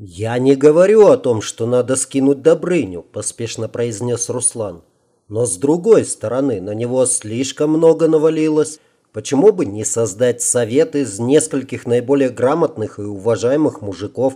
«Я не говорю о том, что надо скинуть Добрыню», – поспешно произнес Руслан. «Но с другой стороны, на него слишком много навалилось. Почему бы не создать совет из нескольких наиболее грамотных и уважаемых мужиков?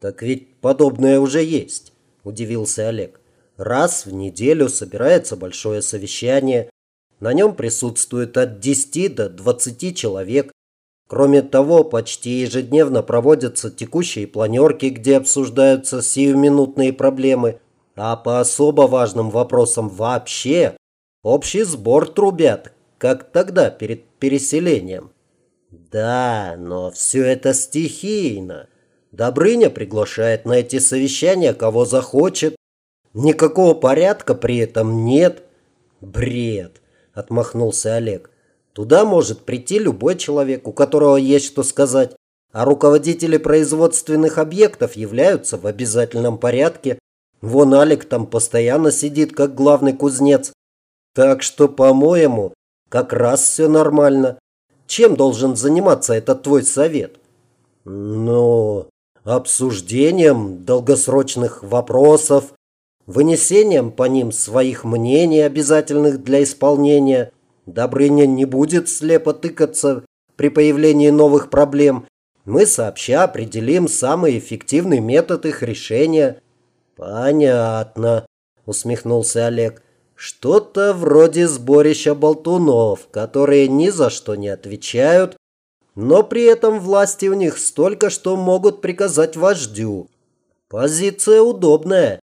Так ведь подобное уже есть», – удивился Олег. «Раз в неделю собирается большое совещание. На нем присутствует от 10 до 20 человек. Кроме того, почти ежедневно проводятся текущие планерки, где обсуждаются сиюминутные проблемы, а по особо важным вопросам вообще общий сбор трубят, как тогда перед переселением. Да, но все это стихийно. Добрыня приглашает на эти совещания кого захочет. Никакого порядка при этом нет. Бред, отмахнулся Олег. Туда может прийти любой человек, у которого есть что сказать, а руководители производственных объектов являются в обязательном порядке. Вон Алик там постоянно сидит, как главный кузнец. Так что, по-моему, как раз все нормально. Чем должен заниматься этот твой совет? Ну, обсуждением долгосрочных вопросов, вынесением по ним своих мнений, обязательных для исполнения – Добрыня не будет слепо тыкаться при появлении новых проблем. Мы сообща определим самый эффективный метод их решения. Понятно, усмехнулся Олег. Что-то вроде сборища болтунов, которые ни за что не отвечают, но при этом власти у них столько, что могут приказать вождю. Позиция удобная.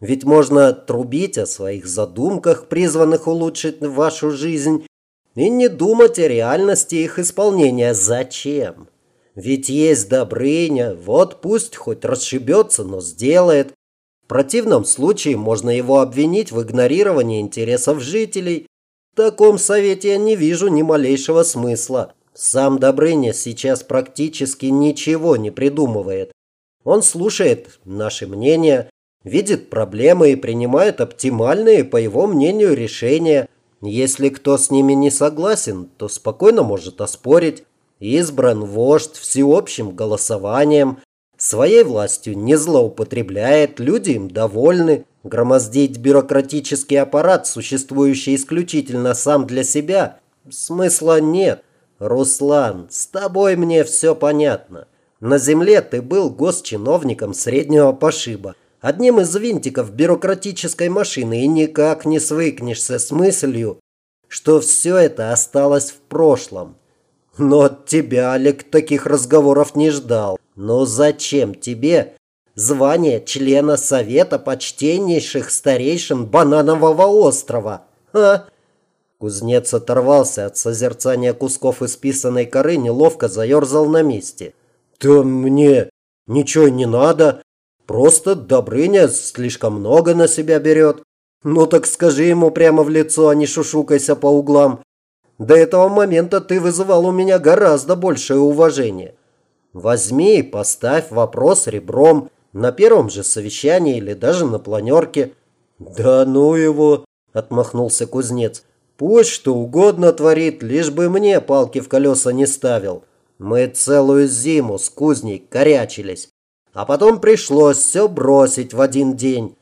Ведь можно трубить о своих задумках, призванных улучшить вашу жизнь, и не думать о реальности их исполнения. Зачем? Ведь есть Добрыня, вот пусть хоть расшибется, но сделает. В противном случае можно его обвинить в игнорировании интересов жителей. В таком совете я не вижу ни малейшего смысла. Сам Добрыня сейчас практически ничего не придумывает. Он слушает наши мнения, видит проблемы и принимает оптимальные, по его мнению, решения. Если кто с ними не согласен, то спокойно может оспорить. Избран вождь всеобщим голосованием, своей властью не злоупотребляет, люди им довольны. Громоздить бюрократический аппарат, существующий исключительно сам для себя, смысла нет. Руслан, с тобой мне все понятно. На земле ты был госчиновником среднего пошиба одним из винтиков бюрократической машины и никак не свыкнешься с мыслью, что все это осталось в прошлом. Но от тебя, Олег, таких разговоров не ждал. Но зачем тебе звание члена Совета почтеннейших старейшин Бананового острова? А? Кузнец оторвался от созерцания кусков исписанной коры, неловко заерзал на месте. «Да мне ничего не надо. Просто Добрыня слишком много на себя берет. Ну так скажи ему прямо в лицо, а не шушукайся по углам. До этого момента ты вызывал у меня гораздо большее уважение. Возьми и поставь вопрос ребром на первом же совещании или даже на планерке. Да ну его, отмахнулся кузнец. Пусть что угодно творит, лишь бы мне палки в колеса не ставил. Мы целую зиму с кузней корячились. А потом пришлось все бросить в один день.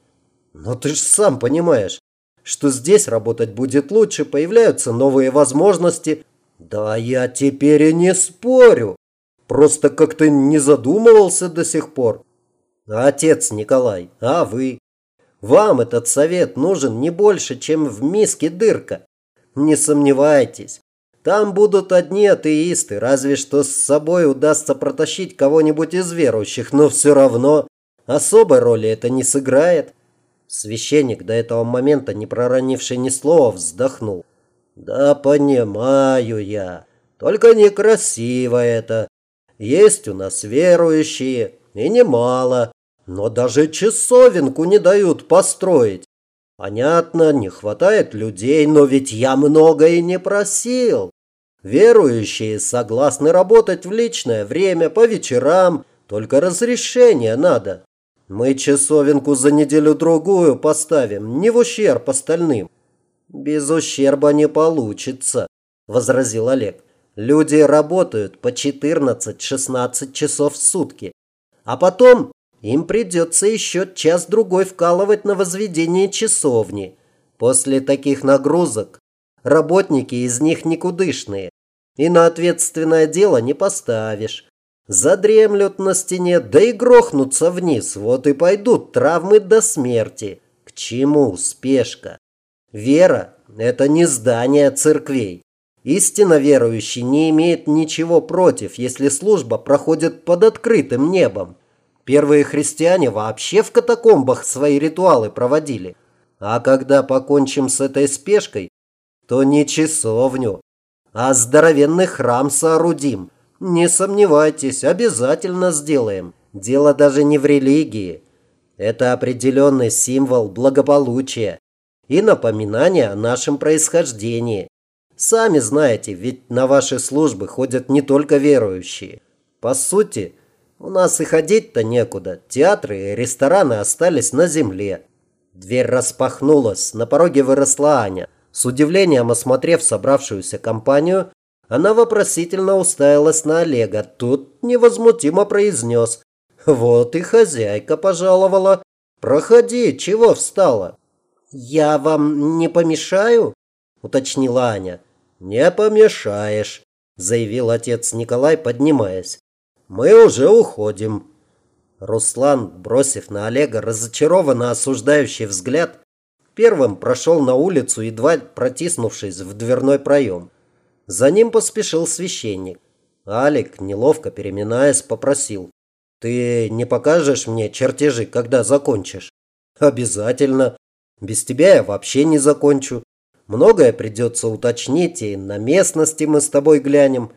Но ты же сам понимаешь, что здесь работать будет лучше, появляются новые возможности. Да я теперь и не спорю. Просто как-то не задумывался до сих пор. Отец Николай, а вы? Вам этот совет нужен не больше, чем в миске дырка. Не сомневайтесь, там будут одни атеисты, разве что с собой удастся протащить кого-нибудь из верующих, но все равно особой роли это не сыграет. Священник, до этого момента не проронивший ни слова, вздохнул. «Да понимаю я, только некрасиво это. Есть у нас верующие, и немало, но даже часовенку не дают построить. Понятно, не хватает людей, но ведь я многое не просил. Верующие согласны работать в личное время по вечерам, только разрешение надо. Мы часовенку за неделю-другую поставим, не в ущерб остальным. Без ущерба не получится, возразил Олег. Люди работают по 14-16 часов в сутки. А потом им придется еще час-другой вкалывать на возведение часовни. После таких нагрузок работники из них никудышные, и на ответственное дело не поставишь. Задремлют на стене, да и грохнутся вниз, вот и пойдут травмы до смерти. К чему спешка? Вера – это не здание церквей. Истинно верующий не имеет ничего против, если служба проходит под открытым небом. Первые христиане вообще в катакомбах свои ритуалы проводили. А когда покончим с этой спешкой, то не часовню, а здоровенный храм соорудим. Не сомневайтесь, обязательно сделаем. Дело даже не в религии. Это определенный символ благополучия и напоминание о нашем происхождении. Сами знаете, ведь на ваши службы ходят не только верующие. По сути, у нас и ходить-то некуда. Театры и рестораны остались на земле. Дверь распахнулась, на пороге выросла Аня. С удивлением осмотрев собравшуюся компанию, она вопросительно уставилась на Олега. Тут невозмутимо произнес. «Вот и хозяйка пожаловала. Проходи, чего встала?» «Я вам не помешаю?» – уточнила Аня. «Не помешаешь», – заявил отец Николай, поднимаясь. «Мы уже уходим». Руслан, бросив на Олега разочарованно осуждающий взгляд, первым прошел на улицу, едва протиснувшись в дверной проем. За ним поспешил священник. Алик, неловко переминаясь, попросил. «Ты не покажешь мне чертежи, когда закончишь?» «Обязательно. Без тебя я вообще не закончу. Многое придется уточнить, и на местности мы с тобой глянем».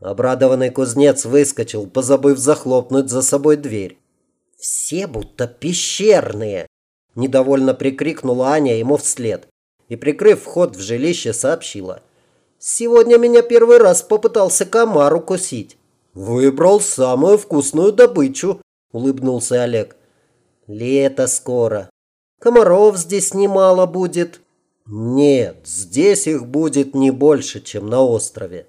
Обрадованный кузнец выскочил, позабыв захлопнуть за собой дверь. «Все будто пещерные!» Недовольно прикрикнула Аня ему вслед и, прикрыв вход в жилище, сообщила – Сегодня меня первый раз попытался комар укусить. Выбрал самую вкусную добычу, улыбнулся Олег. Лето скоро. Комаров здесь немало будет. Нет, здесь их будет не больше, чем на острове.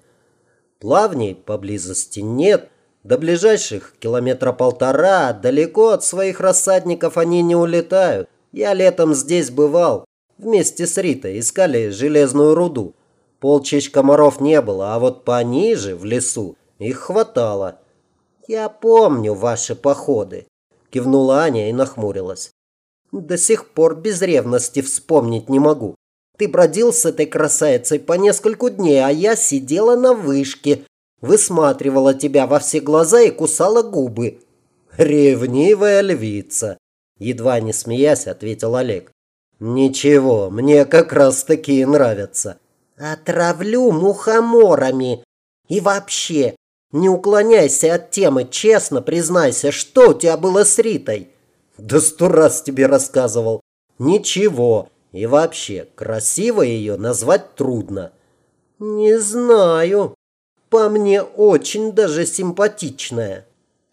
Плавней поблизости нет. До ближайших километра полтора, далеко от своих рассадников они не улетают. Я летом здесь бывал. Вместе с Ритой искали железную руду. Полчищ комаров не было, а вот пониже, в лесу, их хватало. «Я помню ваши походы», – кивнула Аня и нахмурилась. «До сих пор без ревности вспомнить не могу. Ты бродил с этой красавицей по нескольку дней, а я сидела на вышке, высматривала тебя во все глаза и кусала губы». «Ревнивая львица», – едва не смеясь, ответил Олег. «Ничего, мне как раз такие нравятся». Отравлю мухоморами. И вообще, не уклоняйся от темы, честно признайся, что у тебя было с Ритой? Да сто раз тебе рассказывал. Ничего. И вообще, красиво ее назвать трудно. Не знаю. По мне очень даже симпатичная.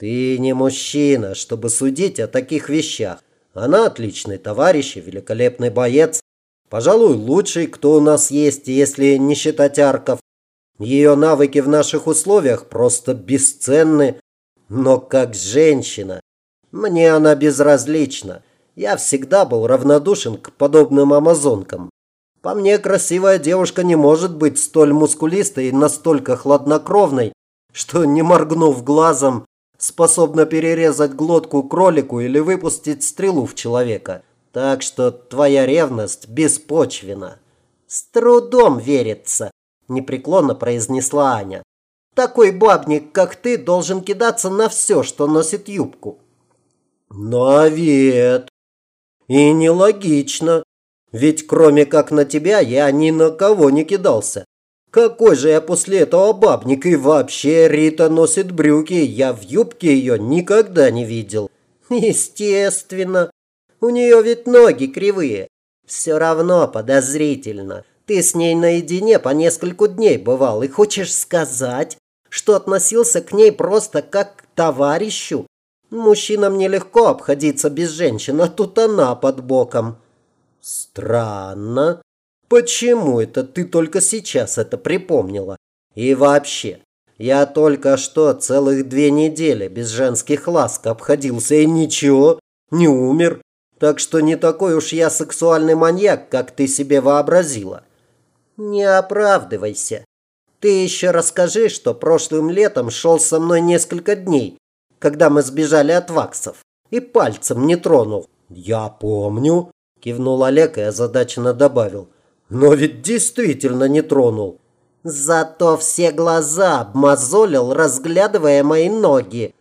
Ты не мужчина, чтобы судить о таких вещах. Она отличный товарищ и великолепный боец. Пожалуй, лучший, кто у нас есть, если не считать арков. Ее навыки в наших условиях просто бесценны. Но как женщина, мне она безразлична. Я всегда был равнодушен к подобным амазонкам. По мне, красивая девушка не может быть столь мускулистой и настолько хладнокровной, что, не моргнув глазом, способна перерезать глотку кролику или выпустить стрелу в человека. Так что твоя ревность беспочвена. С трудом верится, непреклонно произнесла Аня. Такой бабник, как ты, должен кидаться на все, что носит юбку. Навет. И нелогично. Ведь кроме как на тебя, я ни на кого не кидался. Какой же я после этого бабник? И вообще Рита носит брюки, я в юбке ее никогда не видел. Естественно. У нее ведь ноги кривые. Все равно подозрительно. Ты с ней наедине по нескольку дней бывал и хочешь сказать, что относился к ней просто как к товарищу? Мужчинам нелегко обходиться без женщин, а тут она под боком. Странно. Почему это ты только сейчас это припомнила? И вообще, Я только что целых две недели без женских ласк обходился и ничего, не умер. Так что не такой уж я сексуальный маньяк, как ты себе вообразила. Не оправдывайся. Ты еще расскажи, что прошлым летом шел со мной несколько дней, когда мы сбежали от ваксов, и пальцем не тронул. Я помню, кивнул Олег и озадаченно добавил. Но ведь действительно не тронул. Зато все глаза обмозолил, разглядывая мои ноги.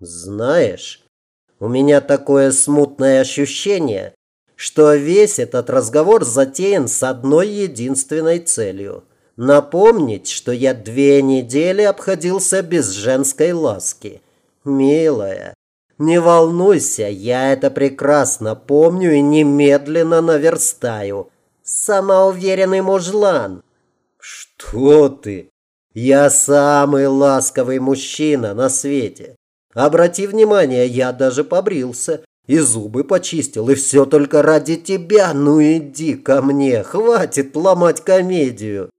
Знаешь, у меня такое смутное ощущение, что весь этот разговор затеян с одной единственной целью. Напомнить, что я две недели обходился без женской ласки. Милая, не волнуйся, я это прекрасно помню и немедленно наверстаю. Самоуверенный мужлан. Что ты? Я самый ласковый мужчина на свете. Обрати внимание, я даже побрился и зубы почистил, и все только ради тебя. Ну иди ко мне, хватит ломать комедию.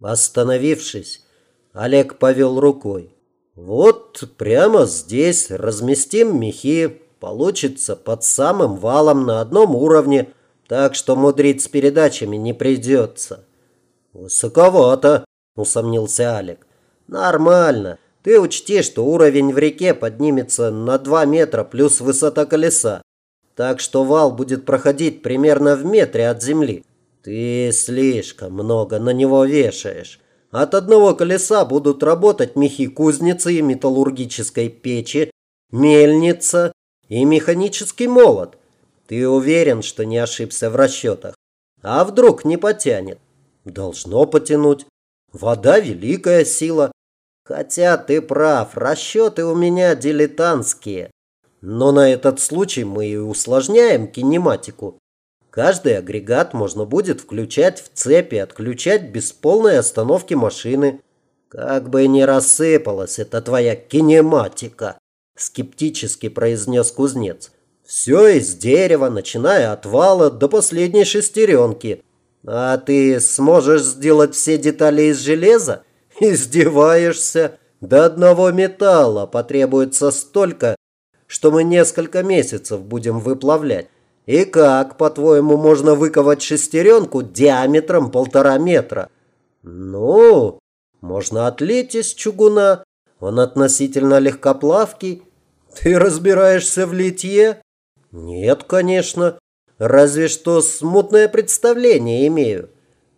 Остановившись, Олег повел рукой. Вот прямо здесь разместим мехи, получится под самым валом на одном уровне, так что мудрить с передачами не придется. Высоковато, усомнился Алик. Нормально. Ты учти, что уровень в реке поднимется на 2 метра плюс высота колеса. Так что вал будет проходить примерно в метре от земли. Ты слишком много на него вешаешь. От одного колеса будут работать мехи кузницы и металлургической печи, мельница и механический молот. Ты уверен, что не ошибся в расчетах? А вдруг не потянет? Должно потянуть. Вода – великая сила. Хотя ты прав, расчеты у меня дилетантские. Но на этот случай мы и усложняем кинематику. Каждый агрегат можно будет включать в цепи, отключать без полной остановки машины. Как бы ни рассыпалась эта твоя кинематика, скептически произнес кузнец. Все из дерева, начиная от вала до последней шестеренки. А ты сможешь сделать все детали из железа? Издеваешься? До одного металла потребуется столько, что мы несколько месяцев будем выплавлять. И как, по-твоему, можно выковать шестеренку диаметром полтора метра? Ну, можно отлить из чугуна. Он относительно легкоплавкий. Ты разбираешься в литье? Нет, конечно. Разве что смутное представление имею.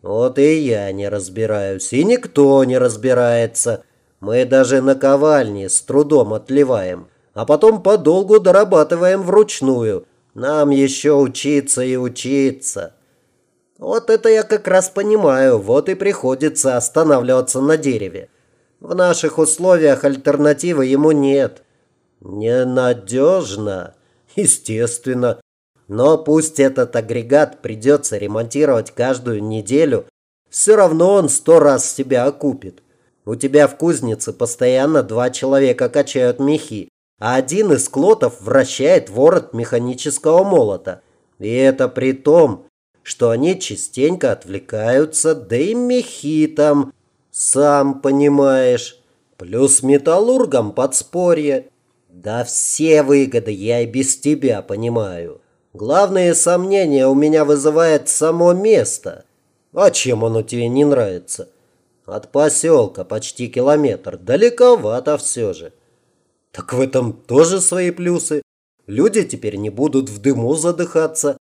Вот и я не разбираюсь, и никто не разбирается. Мы даже наковальни с трудом отливаем, а потом подолгу дорабатываем вручную – нам еще учиться и учиться. Вот это я как раз понимаю, вот и приходится останавливаться на дереве. В наших условиях альтернативы ему нет. Ненадежно, естественно. Но пусть этот агрегат придется ремонтировать каждую неделю, все равно он сто раз себя окупит. У тебя в кузнице постоянно два человека качают мехи а один из клотов вращает ворот механического молота. И это при том, что они частенько отвлекаются, да и мехи там, сам понимаешь. Плюс металлургам подспорье. Да все выгоды я и без тебя понимаю. Главные сомнения у меня вызывает само место. А чем оно тебе не нравится? От поселка почти километр, далековато все же. Так в этом тоже свои плюсы. Люди теперь не будут в дыму задыхаться.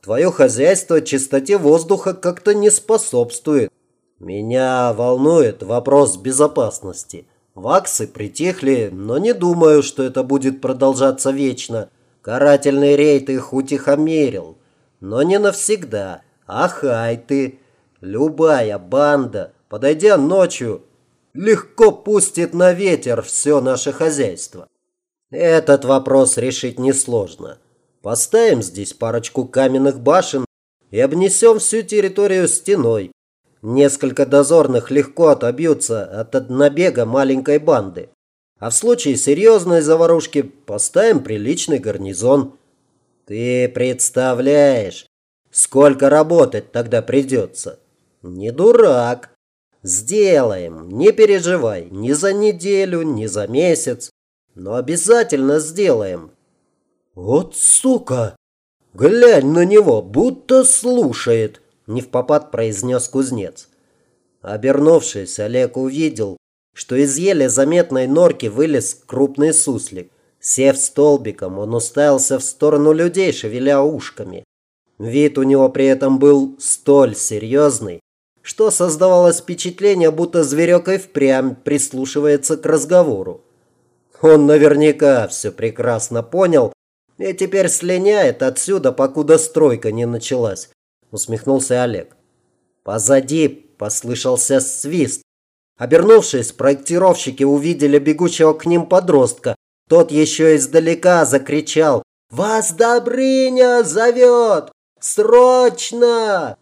Твое хозяйство чистоте воздуха как-то не способствует. Меня волнует вопрос безопасности. Ваксы притихли, но не думаю, что это будет продолжаться вечно. Карательный рейд их утихомирил. Но не навсегда. Ахай ты. Любая банда, подойдя ночью, легко пустит на ветер все наше хозяйство. Этот вопрос решить несложно. Поставим здесь парочку каменных башен и обнесем всю территорию стеной. Несколько дозорных легко отобьются от набега маленькой банды. А в случае серьезной заварушки поставим приличный гарнизон. Ты представляешь, сколько работать тогда придется? Не дурак. Сделаем, не переживай, ни за неделю, ни за месяц. Но обязательно сделаем. Вот сука! Глянь на него, будто слушает, не в попад произнес кузнец. Обернувшись, Олег увидел, что из еле заметной норки вылез крупный суслик. Сев столбиком, он уставился в сторону людей, шевеля ушками. Вид у него при этом был столь серьезный, что создавалось впечатление, будто зверек и впрямь прислушивается к разговору. Он наверняка все прекрасно понял и теперь слиняет отсюда, покуда стройка не началась, усмехнулся Олег. Позади послышался свист. Обернувшись, проектировщики увидели бегущего к ним подростка. Тот еще издалека закричал «Вас Добрыня зовет! Срочно!»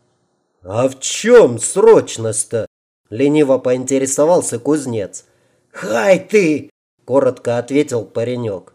«А в чем срочность-то?» – лениво поинтересовался кузнец. «Хай ты!» – коротко ответил паренек.